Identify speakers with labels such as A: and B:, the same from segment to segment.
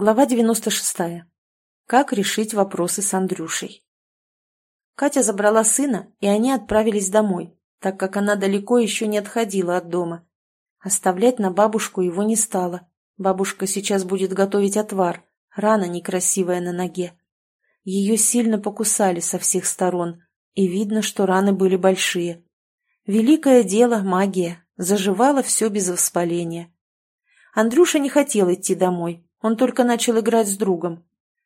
A: Глава 96. Как решить вопросы с Андрюшей. Катя забрала сына, и они отправились домой, так как она далеко еще не отходила от дома. Оставлять на бабушку его не стала. Бабушка сейчас будет готовить отвар, рана некрасивая на ноге. Ее сильно покусали со всех сторон, и видно, что раны были большие. Великое дело – магия, заживало все без воспаления. Андрюша не хотел идти домой, он только начал играть с другом.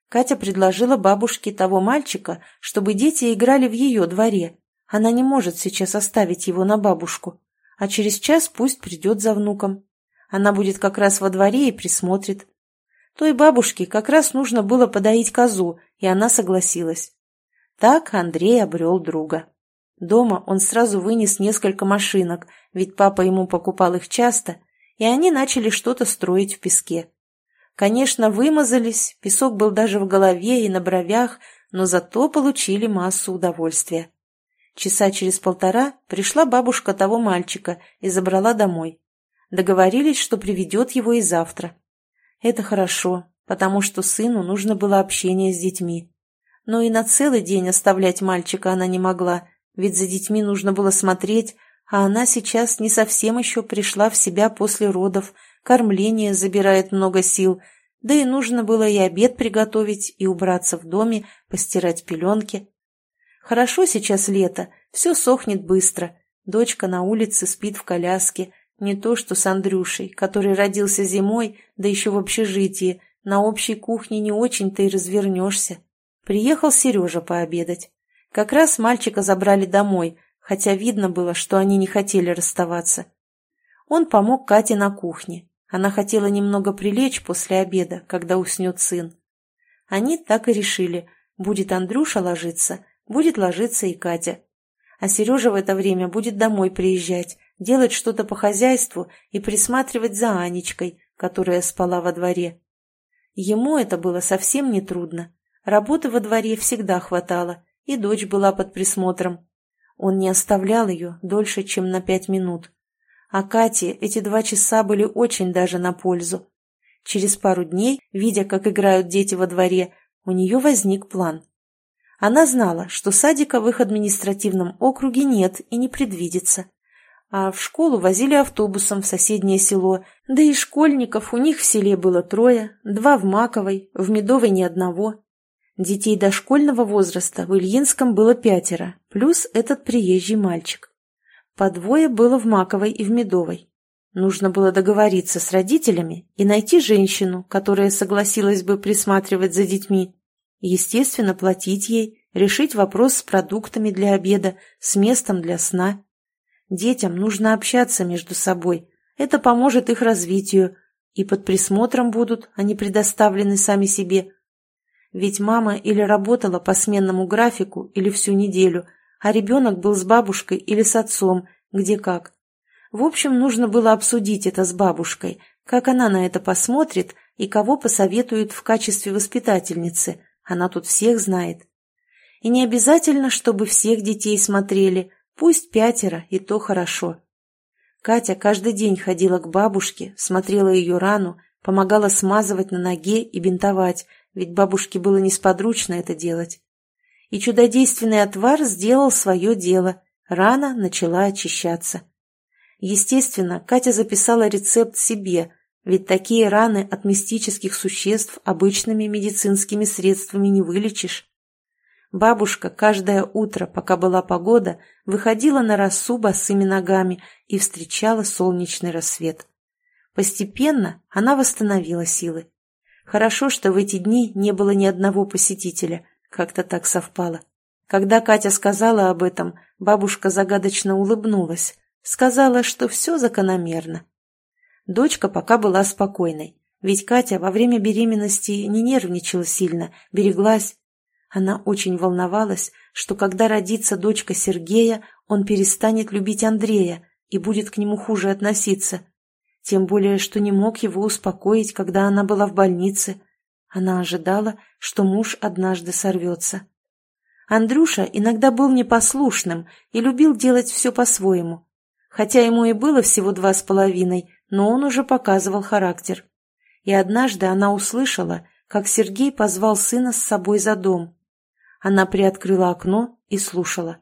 A: Катя предложила бабушке того мальчика, чтобы дети играли в ее дворе. Она не может сейчас оставить его на бабушку. А через час пусть придет за внуком. Она будет как раз во дворе и присмотрит. Той бабушке как раз нужно было подоить козу, и она согласилась. Так Андрей обрел друга. Дома он сразу вынес несколько машинок, ведь папа ему покупал их часто, и они начали что-то строить в песке. Конечно, вымазались, песок был даже в голове и на бровях, но зато получили массу удовольствия. Часа через полтора пришла бабушка того мальчика и забрала домой. Договорились, что приведет его и завтра. Это хорошо, потому что сыну нужно было общение с детьми. Но и на целый день оставлять мальчика она не могла, ведь за детьми нужно было смотреть, а она сейчас не совсем еще пришла в себя после родов, кормление забирает много сил, да и нужно было и обед приготовить, и убраться в доме, постирать пеленки. Хорошо сейчас лето, все сохнет быстро. Дочка на улице спит в коляске, не то что с Андрюшей, который родился зимой, да еще в общежитии, на общей кухне не очень-то и развернешься. Приехал Сережа пообедать. Как раз мальчика забрали домой, хотя видно было, что они не хотели расставаться. Он помог Кате на кухне. Она хотела немного прилечь после обеда, когда уснет сын. Они так и решили. Будет Андрюша ложиться, будет ложиться и Катя. А Сережа в это время будет домой приезжать, делать что-то по хозяйству и присматривать за Анечкой, которая спала во дворе. Ему это было совсем не трудно. Работы во дворе всегда хватало, и дочь была под присмотром. Он не оставлял ее дольше, чем на пять минут. А Кате эти два часа были очень даже на пользу. Через пару дней, видя, как играют дети во дворе, у нее возник план. Она знала, что садика в их административном округе нет и не предвидится. А в школу возили автобусом в соседнее село, да и школьников у них в селе было трое, два в Маковой, в Медовой ни одного. Детей дошкольного возраста в Ильинском было пятеро, плюс этот приезжий мальчик. По двое было в Маковой и в Медовой. Нужно было договориться с родителями и найти женщину, которая согласилась бы присматривать за детьми. Естественно, платить ей, решить вопрос с продуктами для обеда, с местом для сна. Детям нужно общаться между собой. Это поможет их развитию. И под присмотром будут, они предоставлены сами себе. Ведь мама или работала по сменному графику, или всю неделю – а ребенок был с бабушкой или с отцом, где как. В общем, нужно было обсудить это с бабушкой, как она на это посмотрит и кого посоветует в качестве воспитательницы, она тут всех знает. И не обязательно, чтобы всех детей смотрели, пусть пятеро, и то хорошо. Катя каждый день ходила к бабушке, смотрела ее рану, помогала смазывать на ноге и бинтовать, ведь бабушке было несподручно это делать и чудодейственный отвар сделал свое дело, рана начала очищаться. Естественно, Катя записала рецепт себе, ведь такие раны от мистических существ обычными медицинскими средствами не вылечишь. Бабушка каждое утро, пока была погода, выходила на росу босыми ногами и встречала солнечный рассвет. Постепенно она восстановила силы. Хорошо, что в эти дни не было ни одного посетителя, как-то так совпало. Когда Катя сказала об этом, бабушка загадочно улыбнулась. Сказала, что все закономерно. Дочка пока была спокойной, ведь Катя во время беременности не нервничала сильно, береглась. Она очень волновалась, что когда родится дочка Сергея, он перестанет любить Андрея и будет к нему хуже относиться. Тем более, что не мог его успокоить, когда она была в больнице – она ожидала, что муж однажды сорвется. Андрюша иногда был непослушным и любил делать все по-своему. Хотя ему и было всего два с половиной, но он уже показывал характер. и однажды она услышала, как Сергей позвал сына с собой за дом. Она приоткрыла окно и слушала.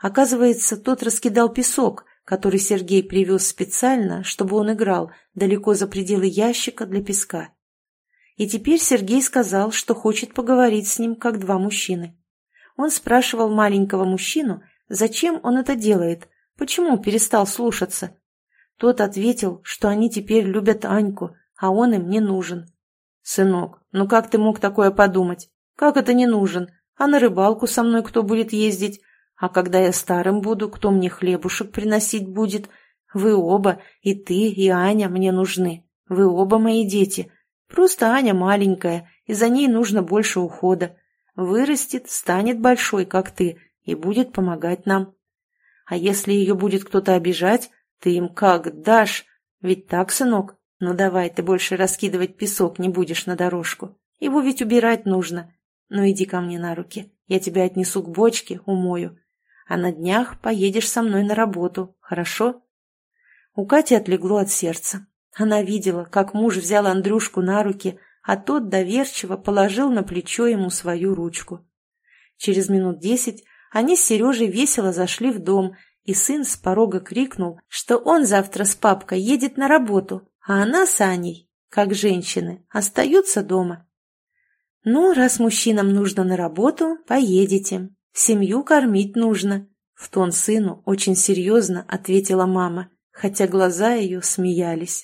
A: Оказывается, тот раскидал песок, который Сергей привез специально, чтобы он играл далеко за пределы ящика для песка. И теперь Сергей сказал, что хочет поговорить с ним, как два мужчины. Он спрашивал маленького мужчину, зачем он это делает, почему перестал слушаться. Тот ответил, что они теперь любят Аньку, а он им не нужен. «Сынок, ну как ты мог такое подумать? Как это не нужен? А на рыбалку со мной кто будет ездить? А когда я старым буду, кто мне хлебушек приносить будет? Вы оба, и ты, и Аня, мне нужны. Вы оба мои дети. Просто Аня маленькая, и за ней нужно больше ухода. Вырастет, станет большой, как ты, и будет помогать нам. А если ее будет кто-то обижать, ты им как дашь? Ведь так, сынок? Ну давай, ты больше раскидывать песок не будешь на дорожку. Его ведь убирать нужно. Ну иди ко мне на руки, я тебя отнесу к бочке, умою. А на днях поедешь со мной на работу, хорошо? У Кати отлегло от сердца. Она видела, как муж взял Андрюшку на руки, а тот доверчиво положил на плечо ему свою ручку. Через минут десять они с Сережей весело зашли в дом, и сын с порога крикнул, что он завтра с папкой едет на работу, а она с Аней, как женщины, остаются дома. «Ну, раз мужчинам нужно на работу, поедете. Семью кормить нужно», — в тон сыну очень серьезно ответила мама, хотя глаза ее смеялись.